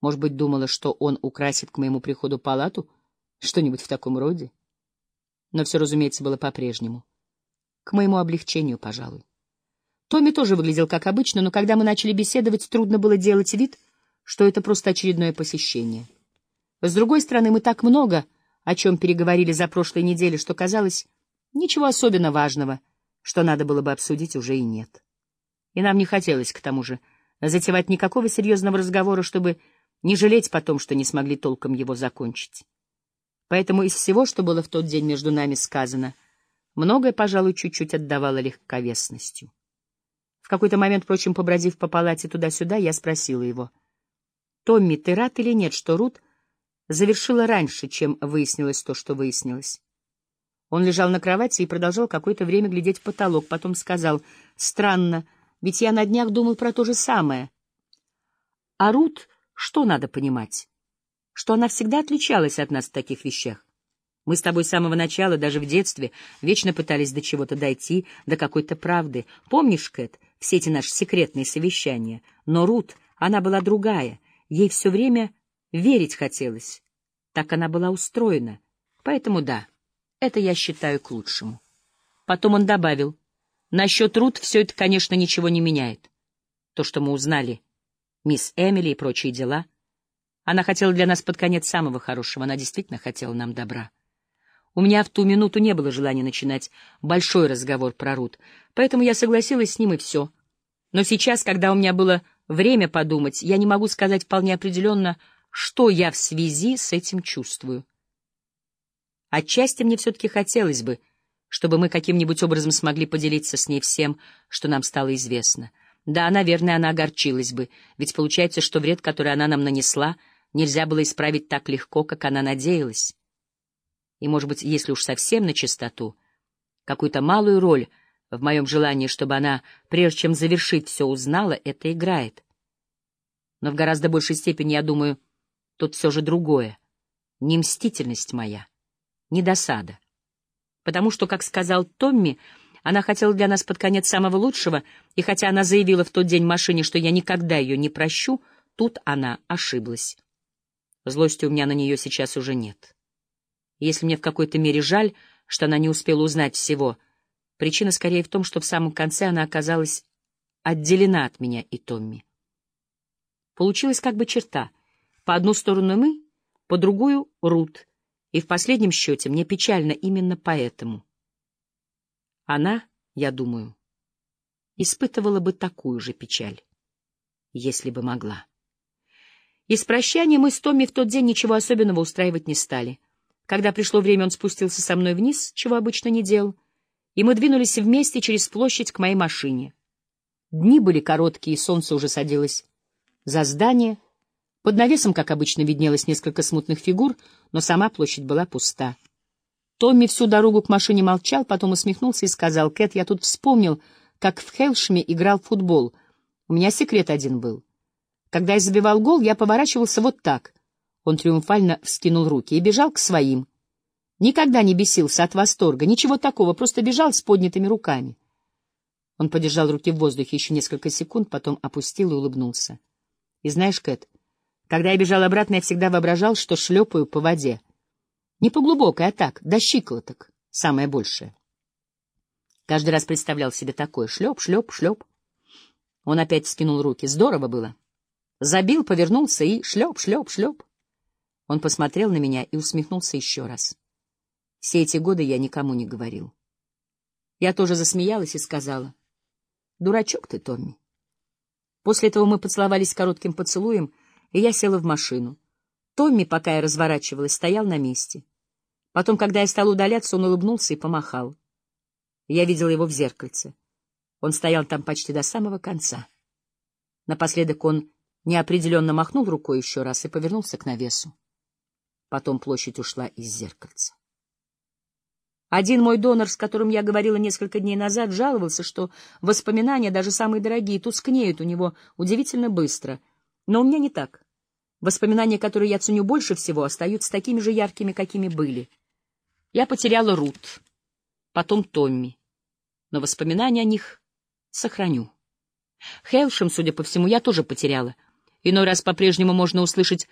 Может быть, думала, что он украсит к моему приходу палату? Что-нибудь в таком роде? Но все, разумеется, было по-прежнему. К моему облегчению, пожалуй. Томми тоже выглядел как обычно, но когда мы начали беседовать, трудно было делать вид, что это просто очередное посещение. С другой стороны, мы так много о чем переговорили за прошлой недели, что казалось, ничего особенно важного, что надо было бы обсудить, уже и нет. И нам не хотелось, к тому же, затевать никакого серьезного разговора, чтобы не жалеть потом, что не смогли толком его закончить. Поэтому из всего, что было в тот день между нами сказано, многое, пожалуй, чуть-чуть отдавало легковесностью. В какой-то момент, впрочем, побродив по палате туда-сюда, я спросила его, «Томми, ты рад или нет, что Рут завершила раньше, чем выяснилось то, что выяснилось?» Он лежал на кровати и продолжал какое-то время глядеть в потолок, потом сказал, «Странно, ведь я на днях думал про то же самое». А Рут, что надо понимать? что она всегда отличалась от нас в таких вещах. Мы с тобой с самого начала, даже в детстве, вечно пытались до чего-то дойти, до какой-то правды. Помнишь, Кэт, все эти наши секретные совещания? Но Рут, она была другая. Ей все время верить хотелось. Так она была устроена. Поэтому да, это я считаю к лучшему. Потом он добавил, насчет Рут все это, конечно, ничего не меняет. То, что мы узнали, мисс Эмили и прочие дела — она хотела для нас под конец самого хорошего, она действительно хотела нам добра. У меня в ту минуту не было желания начинать большой разговор про Рут, поэтому я согласилась с ним и все. Но сейчас, когда у меня было время подумать, я не могу сказать вполне определенно, что я в связи с этим чувствую. Отчасти мне все-таки хотелось бы, чтобы мы каким-нибудь образом смогли поделиться с ней всем, что нам стало известно. Да, наверное, она огорчилась бы, ведь получается, что вред, который она нам нанесла — нельзя было исправить так легко, как она надеялась. И, может быть, если уж совсем на чистоту, какую-то малую роль в моем желании, чтобы она, прежде чем завершить все, узнала, это играет. Но в гораздо большей степени, я думаю, тут все же другое. Не мстительность моя, не досада. Потому что, как сказал Томми, она хотела для нас под конец самого лучшего, и хотя она заявила в тот день машине, что я никогда ее не прощу, тут она ошиблась. Злости у меня на нее сейчас уже нет. Если мне в какой-то мере жаль, что она не успела узнать всего, причина скорее в том, что в самом конце она оказалась отделена от меня и Томми. Получилась как бы черта. По одну сторону мы, по другую — Рут. И в последнем счете мне печально именно поэтому. Она, я думаю, испытывала бы такую же печаль, если бы могла. Из прощания мы с Томми в тот день ничего особенного устраивать не стали. Когда пришло время, он спустился со мной вниз, чего обычно не делал, и мы двинулись вместе через площадь к моей машине. Дни были короткие, и солнце уже садилось за здание. Под навесом, как обычно, виднелось несколько смутных фигур, но сама площадь была пуста. Томми всю дорогу к машине молчал, потом усмехнулся и сказал, «Кэт, я тут вспомнил, как в Хелшме играл в футбол. У меня секрет один был. Когда я забивал гол, я поворачивался вот так. Он триумфально вскинул руки и бежал к своим. Никогда не бесился от восторга, ничего такого, просто бежал с поднятыми руками. Он подержал руки в воздухе еще несколько секунд, потом опустил и улыбнулся. И знаешь, Кэт, когда я бежал обратно, я всегда воображал, что шлепаю по воде. Не по глубокой, а так, до щиколоток, самое большее. Каждый раз представлял себе такое — шлеп, шлеп, шлеп. Он опять скинул руки. Здорово было. Забил, повернулся и шлеп, шлеп, шлеп. Он посмотрел на меня и усмехнулся еще раз. Все эти годы я никому не говорил. Я тоже засмеялась и сказала, «Дурачок ты, Томми». После этого мы поцеловались коротким поцелуем, и я села в машину. Томми, пока я разворачивалась, стоял на месте. Потом, когда я стала удаляться, он улыбнулся и помахал. Я видела его в зеркальце. Он стоял там почти до самого конца. Напоследок он неопределенно махнул рукой еще раз и повернулся к навесу. Потом площадь ушла из зеркальца. Один мой донор, с которым я говорила несколько дней назад, жаловался, что воспоминания, даже самые дорогие, тускнеют у него удивительно быстро. Но у меня не так. Воспоминания, которые я ценю больше всего, остаются такими же яркими, какими были. Я потеряла Рут, потом Томми, но воспоминания о них сохраню. Хелшем, судя по всему, я тоже потеряла — Иной раз по-прежнему можно услышать